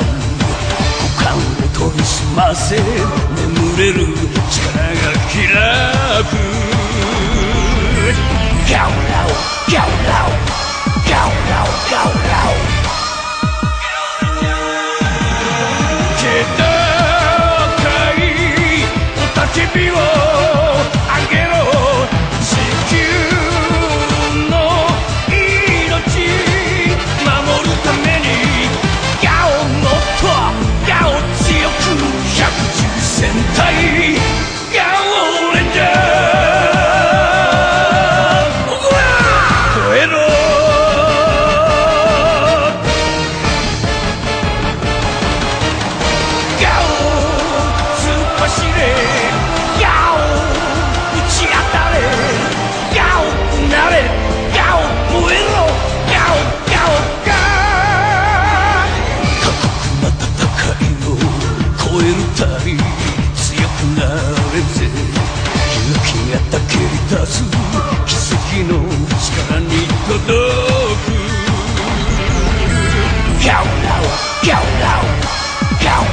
股間で研ぎ澄ませ眠れる Count, count, now! count.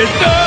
It's